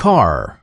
car.